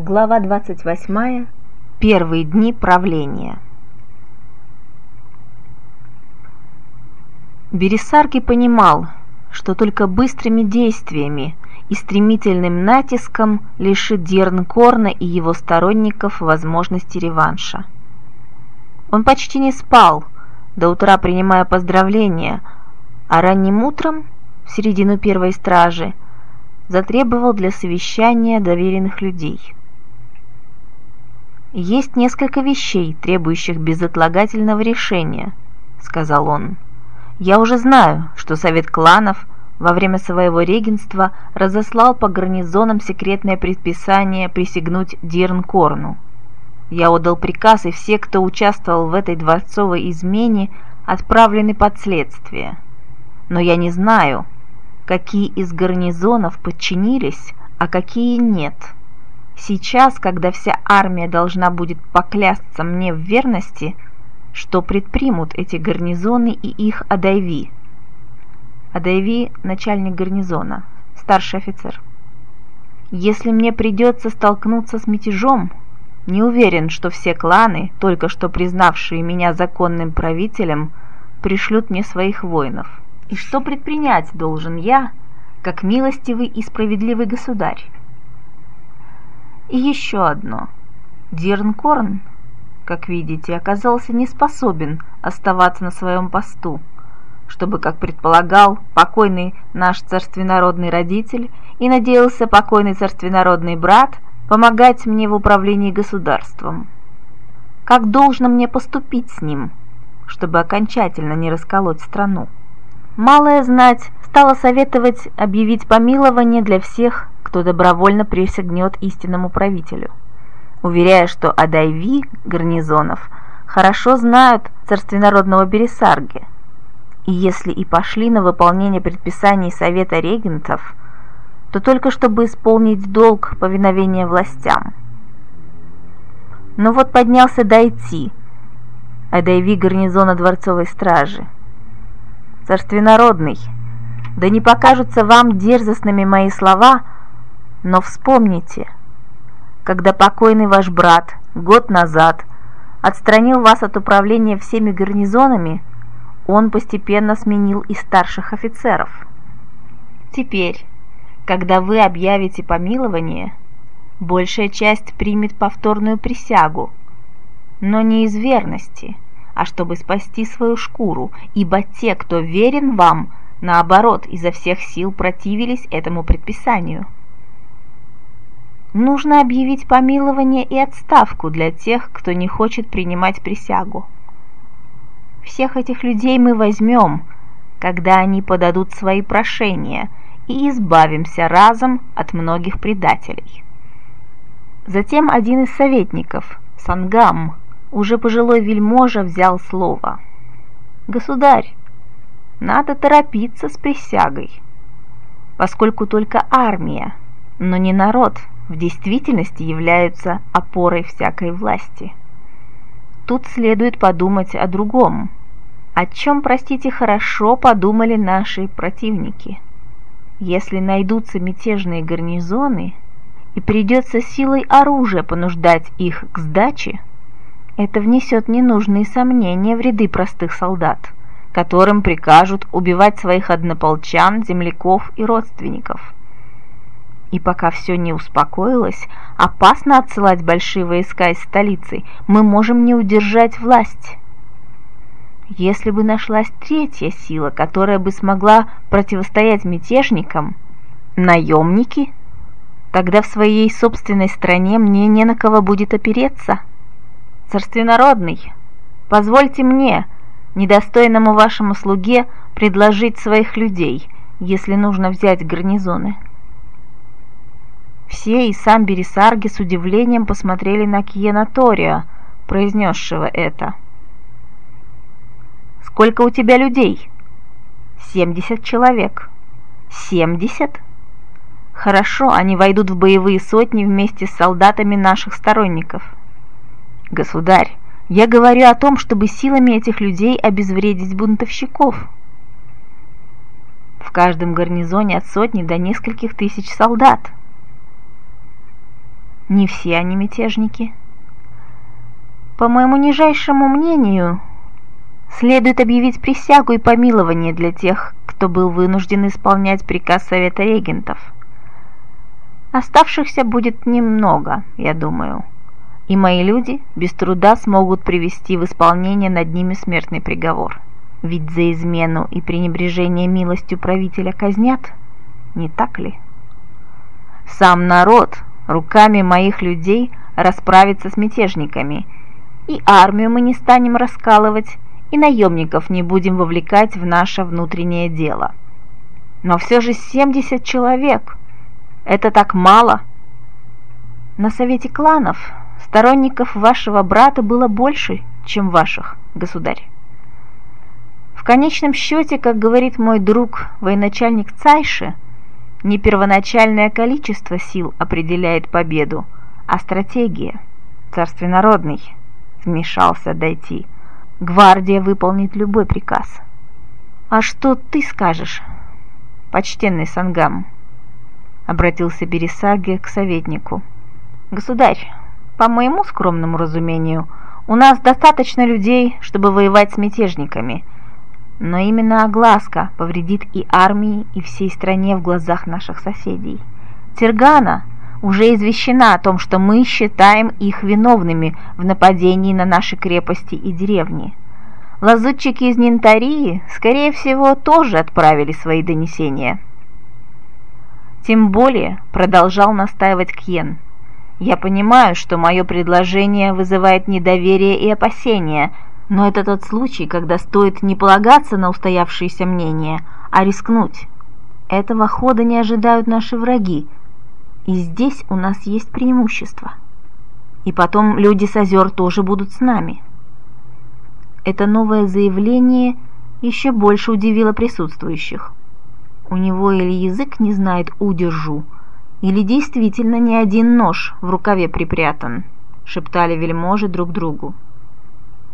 Глава 28. Первые дни правления. Бересарки понимал, что только быстрыми действиями и стремительным натиском лишит Дернкорна и его сторонников возможности реванша. Он почти не спал, до утра принимая поздравления, а ранним утром, в середину первой стражи, затребовал для совещания доверенных людей – «Есть несколько вещей, требующих безотлагательного решения», — сказал он. «Я уже знаю, что Совет кланов во время своего регенства разослал по гарнизонам секретное предписание присягнуть Дирнкорну. Я отдал приказ, и все, кто участвовал в этой дворцовой измене, отправлены под следствие. Но я не знаю, какие из гарнизонов подчинились, а какие нет». Сейчас, когда вся армия должна будет поклясться мне в верности, что предпримут эти гарнизоны и их Адайви. Адайви – начальник гарнизона, старший офицер. Если мне придется столкнуться с мятежом, не уверен, что все кланы, только что признавшие меня законным правителем, пришлют мне своих воинов. И что предпринять должен я, как милостивый и справедливый государь? И еще одно. Дирнкорн, как видите, оказался не способен оставаться на своем посту, чтобы, как предполагал покойный наш царственнородный родитель и надеялся покойный царственнородный брат помогать мне в управлении государством. Как должно мне поступить с ним, чтобы окончательно не расколоть страну? Малая знать стала советовать объявить помилование для всех, кто добровольно присягнет истинному правителю, уверяя, что Адайви гарнизонов хорошо знают царственнородного Бересарги, и если и пошли на выполнение предписаний Совета регентов, то только чтобы исполнить долг повиновения властям. Но вот поднялся Дайти, Адайви гарнизона дворцовой стражи. Царственнородный, да не покажутся вам дерзостными мои слова – но вспомните, когда покойный ваш брат год назад отстранил вас от управления всеми гарнизонами, он постепенно сменил и старших офицеров. Теперь, когда вы объявите помилование, большая часть примет повторную присягу, но не из верности, а чтобы спасти свою шкуру, ибо те, кто верен вам, наоборот, изо всех сил противились этому предписанию – Нужно объявить помилование и отставку для тех, кто не хочет принимать присягу. Всех этих людей мы возьмем, когда они подадут свои прошения, и избавимся разом от многих предателей. Затем один из советников, Сангам, уже пожилой вельможа, взял слово. «Государь, надо торопиться с присягой, поскольку только армия, но не народ – в действительности являются опорой всякой власти. Тут следует подумать о другом. О чем, простите, хорошо подумали наши противники. Если найдутся мятежные гарнизоны и придется силой оружия понуждать их к сдаче, это внесет ненужные сомнения в ряды простых солдат, которым прикажут убивать своих однополчан, земляков и родственников – и пока все не успокоилось, опасно отсылать большие войска из столицы, мы можем не удержать власть. Если бы нашлась третья сила, которая бы смогла противостоять мятежникам, наемники, тогда в своей собственной стране мне не на кого будет опереться. Царственнородный, позвольте мне, недостойному вашему слуге, предложить своих людей, если нужно взять гарнизоны». Все и сам Бересарги с удивлением посмотрели на Киенатория, произнесшего это. «Сколько у тебя людей?» «Семьдесят человек». «Семьдесят?» «Хорошо, они войдут в боевые сотни вместе с солдатами наших сторонников». «Государь, я говорю о том, чтобы силами этих людей обезвредить бунтовщиков». В каждом гарнизоне от сотни до нескольких тысяч солдат – Не все они мятежники. По моему нижайшему мнению, следует объявить присягу и помилование для тех, кто был вынужден исполнять приказ Совета регентов. Оставшихся будет немного, я думаю, и мои люди без труда смогут привести в исполнение над ними смертный приговор. Ведь за измену и пренебрежение милостью правителя казнят, не так ли? Сам народ руками моих людей расправится с мятежниками, и армию мы не станем раскалывать, и наемников не будем вовлекать в наше внутреннее дело. Но все же 70 человек. Это так мало. На совете кланов сторонников вашего брата было больше, чем ваших, государь. В конечном счете, как говорит мой друг, военачальник Цайши, не первоначальное количество сил определяет победу, а стратегия. Царственнородный вмешался дойти. Гвардия выполнит любой приказ. А что ты скажешь, почтенный Сангам? Обратился Бересаги к советнику. Государь, по моему скромному разумению, у нас достаточно людей, чтобы воевать с мятежниками, но именно огласка повредит и армии, и всей стране в глазах наших соседей. Тергана уже извещена о том, что мы считаем их виновными в нападении на наши крепости и деревни. Лазутчики из Нинтарии, скорее всего, тоже отправили свои донесения. Тем более, продолжал настаивать Кьен, я понимаю, что мое предложение вызывает недоверие и опасения, но это тот случай, когда стоит не полагаться на устоявшееся мнение, а рискнуть. Этого хода не ожидают наши враги, и здесь у нас есть преимущество. И потом люди с озер тоже будут с нами. Это новое заявление еще больше удивило присутствующих. У него или язык не знает удержу, или действительно не один нож в рукаве припрятан, шептали вельможи друг другу.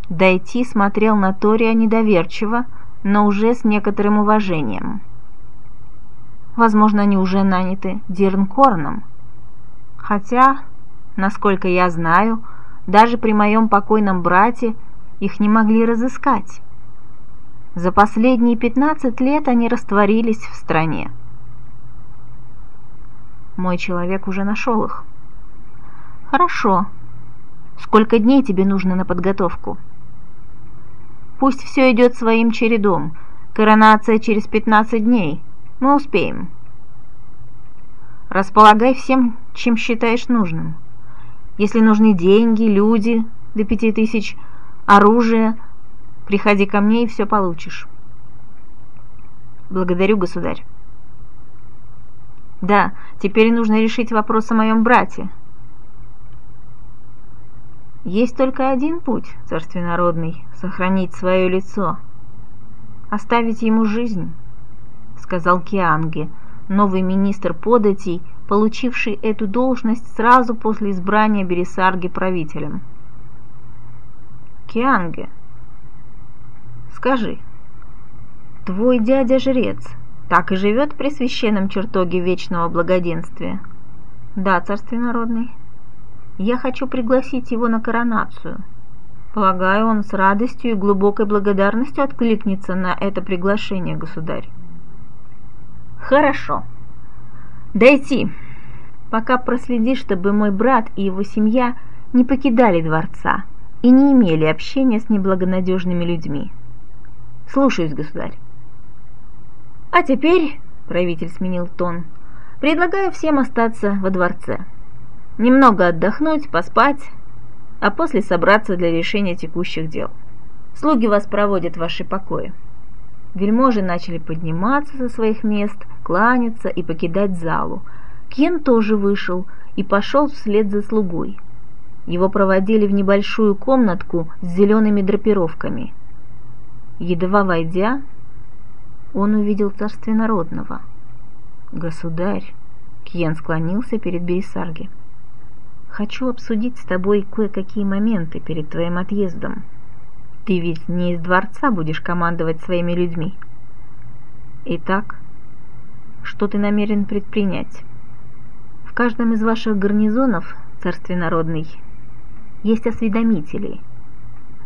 Дойти смотрел на Тория недоверчиво, но уже с некоторым уважением. Возможно, они уже наняты Дирнкорном. Хотя, насколько я знаю, даже при моем покойном брате их не могли разыскать. За последние 15 лет они растворились в стране. Мой человек уже нашел их. Хорошо. Сколько дней тебе нужно на подготовку? Пусть все идет своим чередом. Коронация через 15 дней. Мы успеем. Располагай всем, чем считаешь нужным. Если нужны деньги, люди до пяти тысяч, оружие, приходи ко мне и все получишь. Благодарю, государь. Да, теперь нужно решить вопрос о моем брате. Есть только один путь, царственнородный, сохранить свое лицо, оставить ему жизнь сказал Кианге, новый министр податей, получивший эту должность сразу после избрания Бересарги правителем. Кианге, скажи, твой дядя-жрец так и живет при священном чертоге вечного благоденствия? Да, царствие народный. Я хочу пригласить его на коронацию. Полагаю, он с радостью и глубокой благодарностью откликнется на это приглашение, государь. Хорошо. Дойти. Пока проследи, чтобы мой брат и его семья не покидали дворца и не имели общения с неблагонадежными людьми. Слушаюсь, государь. А теперь, правитель сменил тон, предлагаю всем остаться во дворце. Немного отдохнуть, поспать, а после собраться для решения текущих дел. Слуги вас проводят в ваши покои. Вельможи начали подниматься со своих мест, кланяться и покидать залу. Кен тоже вышел и пошел вслед за слугой. Его проводили в небольшую комнатку с зелеными драпировками. Едва войдя, он увидел царственнородного. «Государь!» — Кьен склонился перед Бересарги. «Хочу обсудить с тобой кое-какие моменты перед твоим отъездом». Ты ведь не из дворца будешь командовать своими людьми. Итак, что ты намерен предпринять? В каждом из ваших гарнизонов царстве народный. Есть осведомители.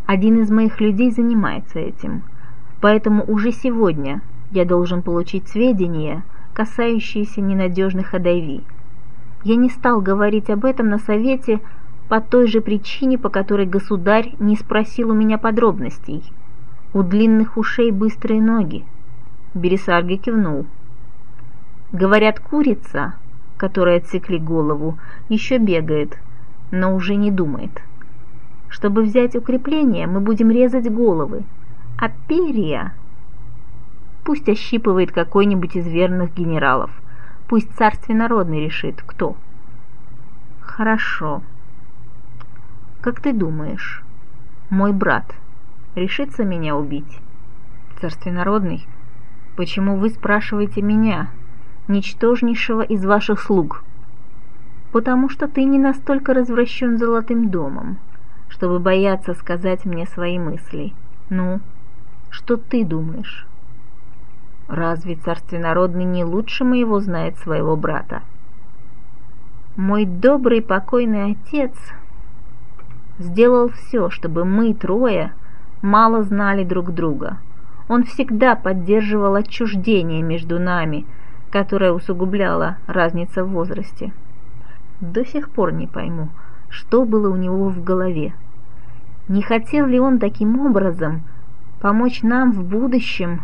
Один из моих людей занимается этим, поэтому уже сегодня я должен получить сведения, касающиеся ненадежных Адайви. Я не стал говорить об этом на совете по той же причине, по которой государь не спросил у меня подробностей. У длинных ушей быстрые ноги. Бересарги кивнул. Говорят, курица, которой отсекли голову, еще бегает, но уже не думает. Чтобы взять укрепление, мы будем резать головы, а перья Пусть ощипывает какой-нибудь из верных генералов. Пусть царствие народный решит, кто. Хорошо. Как ты думаешь, мой брат решится меня убить? Царствие народный, почему вы спрашиваете меня, ничтожнейшего из ваших слуг? Потому что ты не настолько развращен золотым домом, чтобы бояться сказать мне свои мысли. Ну, что ты думаешь? Разве царствие народный не лучше моего знает своего брата? Мой добрый покойный отец сделал все, чтобы мы трое мало знали друг друга. Он всегда поддерживал отчуждение между нами, которое усугубляло разница в возрасте. До сих пор не пойму, что было у него в голове. Не хотел ли он таким образом помочь нам в будущем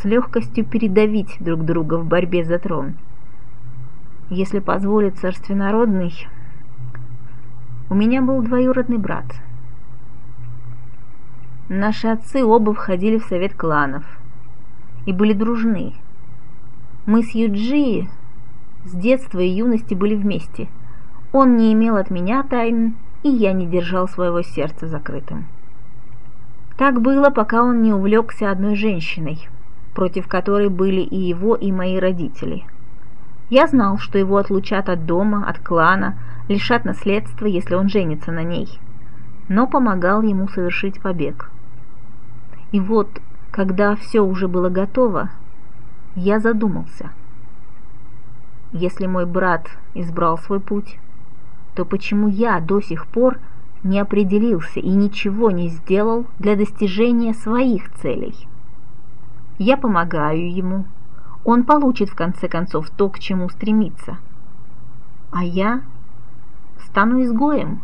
с легкостью передавить друг друга в борьбе за трон. Если позволит царствие народный, у меня был двоюродный брат. Наши отцы оба входили в совет кланов и были дружны. Мы с Юджи с детства и юности были вместе. Он не имел от меня тайн, и я не держал своего сердца закрытым. Так было, пока он не увлекся одной женщиной – против которой были и его, и мои родители. Я знал, что его отлучат от дома, от клана, лишат наследства, если он женится на ней, но помогал ему совершить побег. И вот, когда все уже было готово, я задумался. Если мой брат избрал свой путь, то почему я до сих пор не определился и ничего не сделал для достижения своих целей? Я помогаю ему. Он получит в конце концов то, к чему стремится. А я стану изгоем.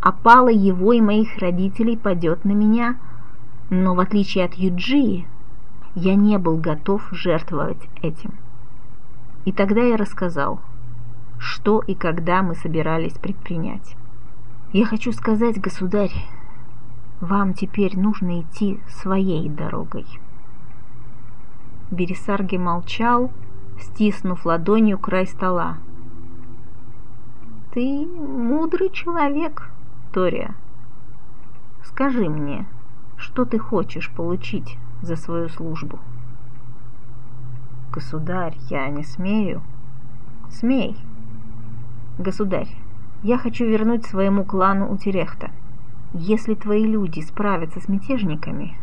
Опала его и моих родителей падет на меня. Но в отличие от Юджии, я не был готов жертвовать этим. И тогда я рассказал, что и когда мы собирались предпринять. Я хочу сказать, государь, вам теперь нужно идти своей дорогой. Бересарги молчал, стиснув ладонью край стола. «Ты мудрый человек, Тория. Скажи мне, что ты хочешь получить за свою службу?» «Государь, я не смею». «Смей. Государь, я хочу вернуть своему клану Утерехта. Если твои люди справятся с мятежниками,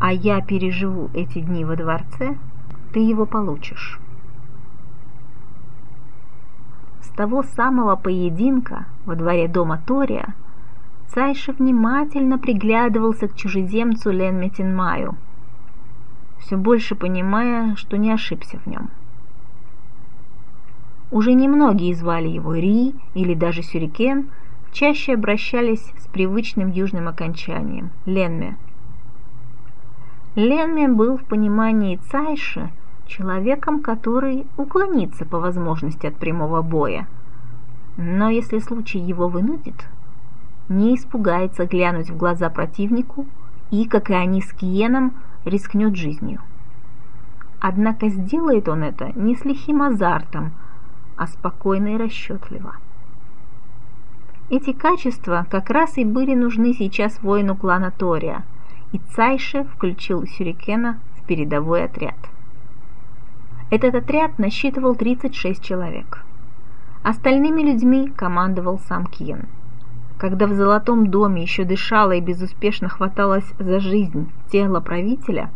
а я переживу эти дни во дворце, ты его получишь. С того самого поединка во дворе дома Тория Цайша внимательно приглядывался к чужеземцу Лен Метинмаю, все больше понимая, что не ошибся в нем. Уже немногие звали его Ри или даже Сюрикен, чаще обращались с привычным южным окончанием – Ленме – Ленме был в понимании Цайши человеком, который уклонится по возможности от прямого боя. Но если случай его вынудит, не испугается глянуть в глаза противнику и, как и они с Киеном, рискнет жизнью. Однако сделает он это не с лихим азартом, а спокойно и расчетливо. Эти качества как раз и были нужны сейчас воину клана Тория – и Цайше включил Сюрикена в передовой отряд. Этот отряд насчитывал 36 человек. Остальными людьми командовал сам Киен. Когда в Золотом доме еще дышало и безуспешно хваталось за жизнь тело правителя,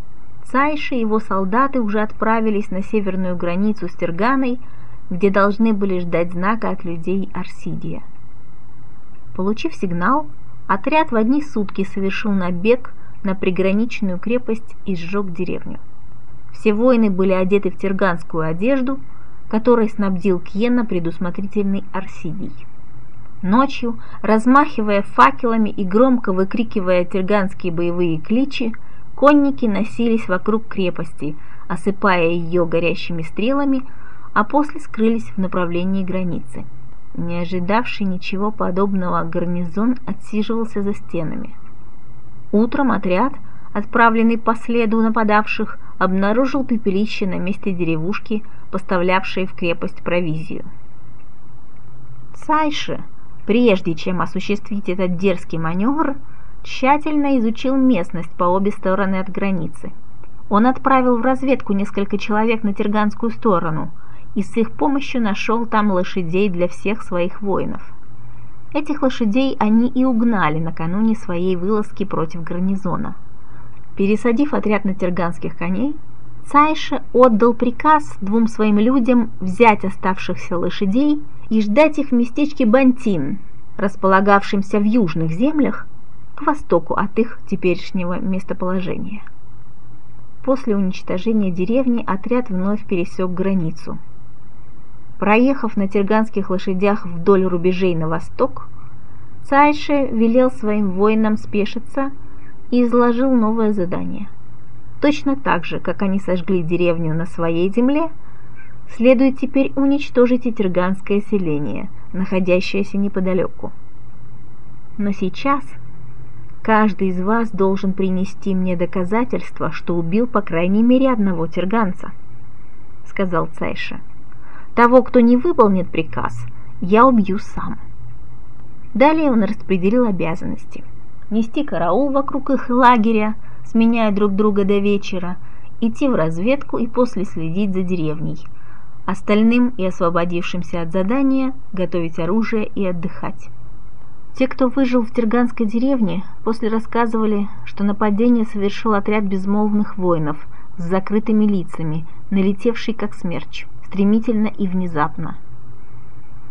Цайши и его солдаты уже отправились на северную границу с Терганой, где должны были ждать знака от людей Арсидия. Получив сигнал, отряд в одни сутки совершил набег на приграничную крепость и сжег деревню. Все воины были одеты в терганскую одежду, которой снабдил Кьена предусмотрительный Арсидий. Ночью, размахивая факелами и громко выкрикивая терганские боевые кличи, конники носились вокруг крепости, осыпая ее горящими стрелами, а после скрылись в направлении границы. Не ожидавший ничего подобного гарнизон отсиживался за стенами. Утром отряд, отправленный по следу нападавших, обнаружил пепелище на месте деревушки, поставлявшей в крепость провизию. Цайше, прежде чем осуществить этот дерзкий маневр, тщательно изучил местность по обе стороны от границы. Он отправил в разведку несколько человек на Терганскую сторону – и с их помощью нашел там лошадей для всех своих воинов. Этих лошадей они и угнали накануне своей вылазки против гарнизона. Пересадив отряд на терганских коней, Цайша отдал приказ двум своим людям взять оставшихся лошадей и ждать их в местечке Бантин, располагавшемся в южных землях, к востоку от их теперешнего местоположения. После уничтожения деревни отряд вновь пересек границу – Проехав на терганских лошадях вдоль рубежей на восток, Цайше велел своим воинам спешиться и изложил новое задание. Точно так же, как они сожгли деревню на своей земле, следует теперь уничтожить и терганское селение, находящееся неподалеку. Но сейчас каждый из вас должен принести мне доказательство, что убил по крайней мере одного терганца, сказал Цайша. Того, кто не выполнит приказ, я убью сам. Далее он распределил обязанности. Нести караул вокруг их лагеря, сменяя друг друга до вечера, идти в разведку и после следить за деревней. Остальным и освободившимся от задания готовить оружие и отдыхать. Те, кто выжил в Терганской деревне, после рассказывали, что нападение совершил отряд безмолвных воинов с закрытыми лицами, налетевший как смерч стремительно и внезапно.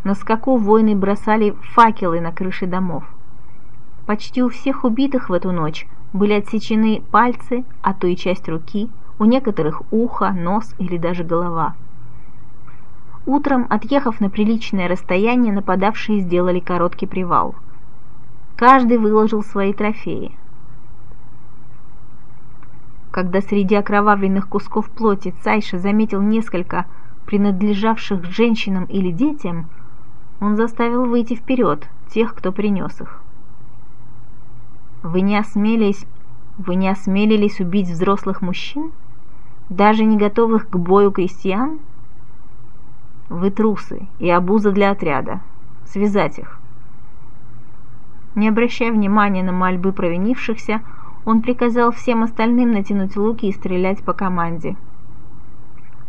На скаку воины бросали факелы на крыши домов. Почти у всех убитых в эту ночь были отсечены пальцы, а то и часть руки, у некоторых ухо, нос или даже голова. Утром, отъехав на приличное расстояние, нападавшие сделали короткий привал. Каждый выложил свои трофеи. Когда среди окровавленных кусков плоти Цайша заметил несколько принадлежавших женщинам или детям, он заставил выйти вперед тех, кто принес их. Вы не осмелились, вы не осмелились убить взрослых мужчин, даже не готовых к бою крестьян? Вы трусы и обуза для отряда. Связать их. Не обращая внимания на мольбы провинившихся, он приказал всем остальным натянуть луки и стрелять по команде –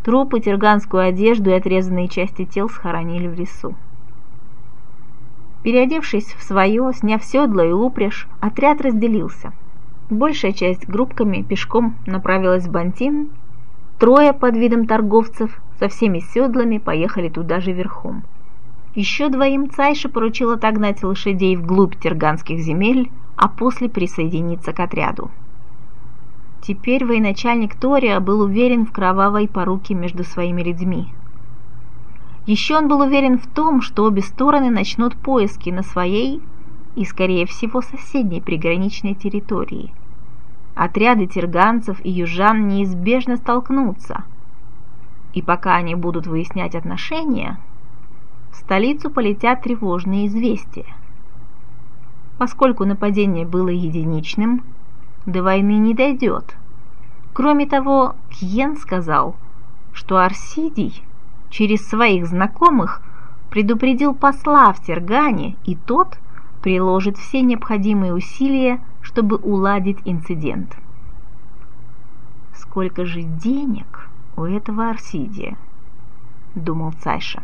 Трупы, терганскую одежду и отрезанные части тел схоронили в лесу. Переодевшись в свое, сняв седло и упряжь, отряд разделился. Большая часть группками пешком направилась в Бантин, трое под видом торговцев со всеми седлами поехали туда же верхом. Еще двоим Цайша поручил отогнать лошадей вглубь терганских земель, а после присоединиться к отряду. Теперь военачальник Тория был уверен в кровавой поруке между своими людьми. Еще он был уверен в том, что обе стороны начнут поиски на своей и, скорее всего, соседней приграничной территории. Отряды терганцев и южан неизбежно столкнутся. И пока они будут выяснять отношения, в столицу полетят тревожные известия. Поскольку нападение было единичным, до войны не дойдет. Кроме того, Кьен сказал, что Арсидий через своих знакомых предупредил посла в Тергане, и тот приложит все необходимые усилия, чтобы уладить инцидент. «Сколько же денег у этого Арсидия?» – думал Цайша.